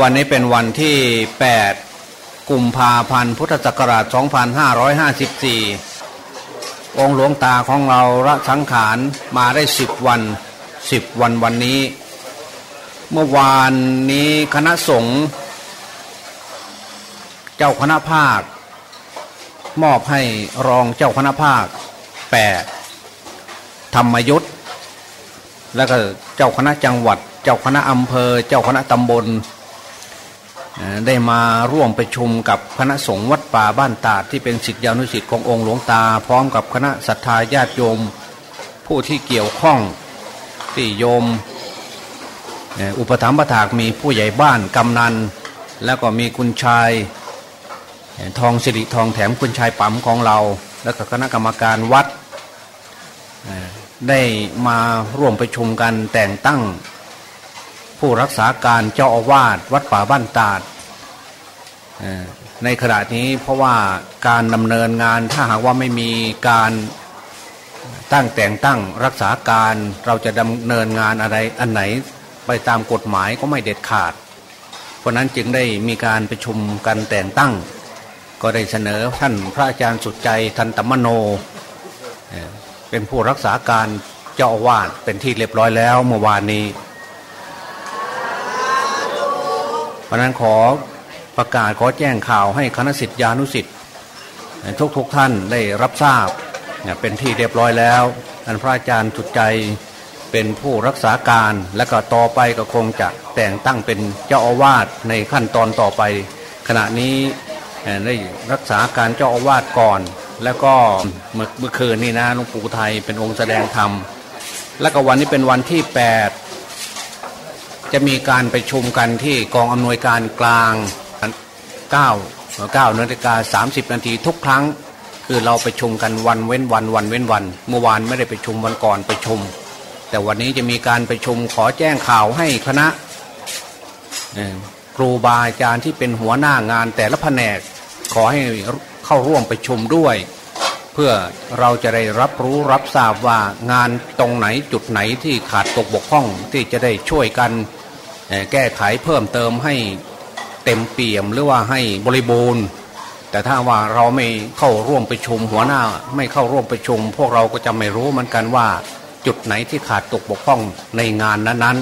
วันนี้เป็นวันที่ 8 กุมภาพันธ์พุทธศักราช 2554 องค์หลวงตาของเราละสังขารมาได้ 10 วัน 10 วันวันนี้ เมื่อวานนี้คณะสงฆ์เจ้าคณะภาค มอบให้รองเจ้าคณะภาค 8 ธรรมยุทธแล้วก็เจ้าคณะจังหวัด เจ้าคณะอำเภอ เจ้าคณะตำบล ได้มาร่วมประชุมกับคณะสงฆ์วัดป่าบ้านตาดที่เป็นศิษยานุศิษย์ขององค์หลวงตา พร้อมกับคณะศรัทธาญาติโยม ผู้ที่เกี่ยวข้องที่โยม อุปถัมภถากมีผู้ใหญ่บ้านกำนัน แล้วก็มีคุณชาย ทองสิริทองแถมคุณชายปั๊มของเรา แล้วก็คณะกรรมการวัดได้มาร่วมประชุมกันแต่งตั้ง ผู้รักษาการเจ้าอาวาสวัดป่าบ้านตาดในขณะนี้เพราะว่าการดำเนินงานถ้าหากว่าไม่มีการตั้งแต่งตั้งรักษาการเราจะดำเนินงานอะไรอันไหนไปตามกฎหมายก็ไม่เด็ดขาด เพราะนั้นจึงได้มีการประชุมกันแต่งตั้ง ก็ได้เสนอท่านพระอาจารย์สุดใจทันตมโน เป็นผู้รักษาการเจ้าอาวาสเป็นที่เรียบร้อยแล้วเมื่อวานนี้ เพราะนั้นขอประกาศขอแจ้งข่าวให้คณะสิทธิานุสิทธิ์ทุกทุกท่านได้รับทราบเป็นที่เรียบร้อยแล้วท่านพระอาจารย์สุดใจเป็นผู้รักษาการและก็ต่อไปก็คงจะแต่งตั้งเป็นเจ้าอาวาสในขั้นตอนต่อไป ขณะนี้ได้รักษาการเจ้าอาวาสก่อน แล้วก็เมื่อเมื่อคืนนี้นะหลวงปู่ไทยเป็นองค์แสดงธรรม แล้วก็วันนี้เป็นวันที่ 8 จะมีการไปชุมกันที่กองอำนวยการกลาง9 9นาฬิกา30 นาทีทุกครั้ง คือเราไปชุมกันวันเว้นวันวันเว้นวัน เมื่อวานไม่ได้ไปชุมวันก่อนไปชุม แต่วันนี้จะมีการไปชุมขอแจ้งข่าวให้คณะครูบาอาจารย์ที่เป็นหัวหน้างานแต่ละแผนกขอให้เข้าร่วมไปชุมด้วย เพื่อเราจะได้รับรู้รับทราบว่างานตรงไหนจุดไหนที่ขาดตกบกพร่องที่จะได้ช่วยกัน แก้ไขเพิ่มเติมให้เต็มเปี่ยมหรือว่าให้บริบูรณ์ แต่ถ้าว่าเราไม่เข้าร่วมประชุมหัวหน้า ไม่เข้าร่วมประชุม พวกเราก็จะไม่รู้เหมือนกันว่า จุดไหนที่ขาดตกบกพร่องในงานนั้น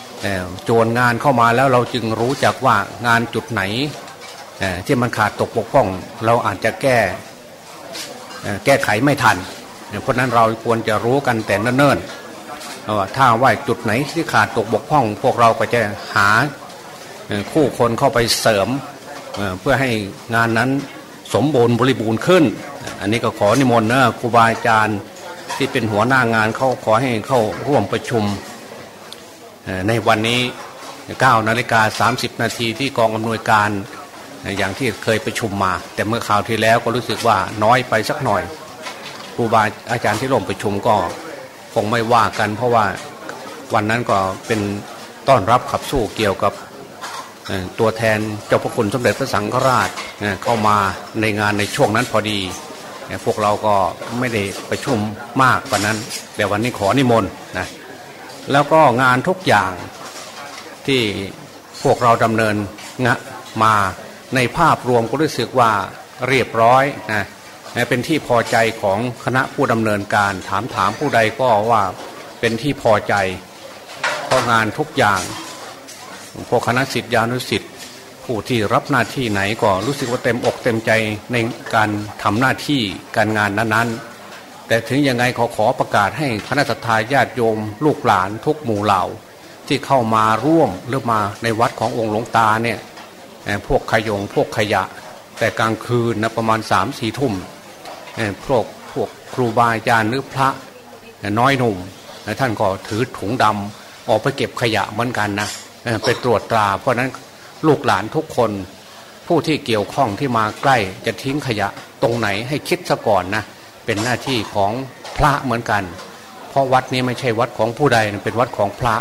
ๆโจรงานเข้ามาแล้วเราจึงรู้จักว่างานจุดไหนที่มันขาดตกบกพร่อง เราอาจจะแก้แก้ไขไม่ทันเพราะนั้นเราควรจะรู้กันแต่เนิ่นๆ ถ้าว่าจุดไหนที่ขาดตกบกพร่อง พวกเราก็จะหาคู่คนเข้าไปเสริมเพื่อให้งานนั้นสมบูรณ์บริบูรณ์ขึ้น อันนี้ก็ขอนิมนต์นะครูบาอาจารย์ที่เป็นหัวหน้างานเขาขอให้เข้าร่วมประชุม ในวันนี้9นาฬิกา30 นาทีที่กองอำนวยการอย่างที่เคยประชุมมา แต่เมื่อข่าวที่แล้วก็รู้สึกว่าน้อยไปสักหน่อยครูบาอาจารย์ที่ร่วมประชุมก็ คงไม่ว่ากัน เพราะว่าวันนั้นก็เป็นต้อนรับขับสู้เกี่ยวกับตัวแทนเจ้าพระคุณสมเด็จพระสังฆราชเข้ามาในงานในช่วงนั้นพอดี พวกเราก็ไม่ได้ไปชุมมากกว่านั้น แต่วันนี้ขอนิมนต์นะแล้วก็งานทุกอย่างที่พวกเราดำเนินงะมาในภาพรวมก็รู้สึกว่าเรียบร้อยนะ เป็นที่พอใจของคณะผู้ดำเนินการถามถามผู้ใดก็ว่าเป็นที่พอใจเพราะงานทุกอย่างพวกคณะสิทธิานุสิทธิ์ผู้ที่รับหน้าที่ไหนก็รู้สึกว่าเต็มอกเต็มใจในการทำหน้าที่การงานนั้นๆ แต่ถึงยังไงขอขอประกาศให้คณะทาญาติโยม ลูกหลานทุกหมู่เหล่า ที่เข้ามาร่วมหรือมาในวัดขององค์หลวงตาเนี่ยพวกขยงพวกขยะ แต่กลางคืนนะประมาณสามสี่ทุ่ม พวกพวกครูบาอาจารย์หรือพระน้อยหนุ่มท่านก็ถือถุงดำออกไปเก็บขยะเหมือนกันนะไปตรวจตรา เพราะนั้นลูกหลานทุกคนผู้ที่เกี่ยวข้องที่มาใกล้จะทิ้งขยะตรงไหนให้คิดซะก่อนนะเป็นหน้าที่ของพระเหมือนกัน เพราะวัดนี้ไม่ใช่วัดของผู้ใดเป็นวัดของพระ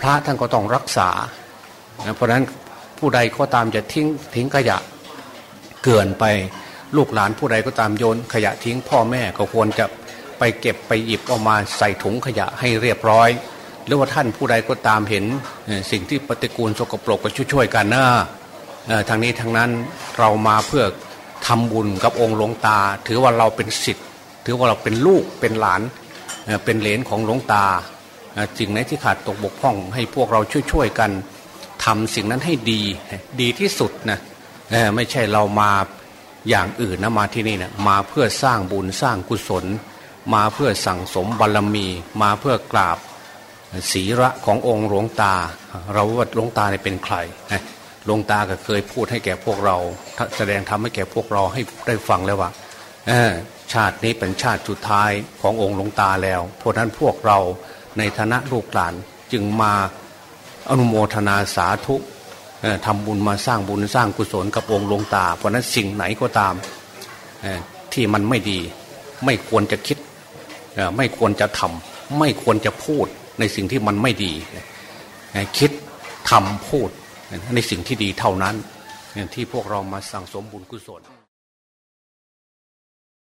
พระท่านก็ต้องรักษา เพราะนั้นผู้ใดก็ตามจะทิ้งทิ้งขยะเกินไป ลูกหลานผู้ใดก็ตามโยนขยะทิ้งพ่อแม่ก็ควรจะไปเก็บไปหยิบออกมาใส่ถุงขยะให้เรียบร้อย หรือว่าท่านผู้ใดก็ตามเห็นสิ่งที่ปฏิกูลสกปรกก็ช่วยๆกันนะทางนี้ทางนั้นเรามาเพื่อทำบุญกับองค์หลวงตา ถือว่าเราเป็นสิทธิ์ ถือว่าเราเป็นลูกเป็นหลานเป็นเหลนของหลวงตาสิ่งไหนที่ขาดตกบกพร่องให้พวกเราช่วยๆกันทำสิ่งนั้นให้ดีดีที่สุดนะไม่ใช่เรามา อย่างอื่นนะมาที่นี่นะมาเพื่อสร้างบุญสร้างกุศล มาเพื่อสั่งสมบารรมี มาเพื่อกราบศีระขององค์หลวงตา เราว่าหลวงตาเนี่ยเป็นใครหลวงตาก็เคยพูดให้แก่พวกเรา แสดงทำให้แก่พวกเราให้ได้ฟังแล้วว่าชาตินี้เป็นชาติสุดท้ายขององค์หลวงตาแล้ว เพราะนั้นพวกเราในฐานะลูกหลานจึงมาอนุโมทนาสาธุ ทำบุญมาสร้างบุญสร้างกุศลกับองค์หลวงตา เพราะนั้นสิ่งไหนก็ตามที่มันไม่ดี ไม่ควรจะคิดไม่ควรจะทำไม่ควรจะพูดในสิ่งที่มันไม่ดี คิดทำพูดในสิ่งที่ดีเท่านั้นที่พวกเรามาสั่งสมบุญกุศล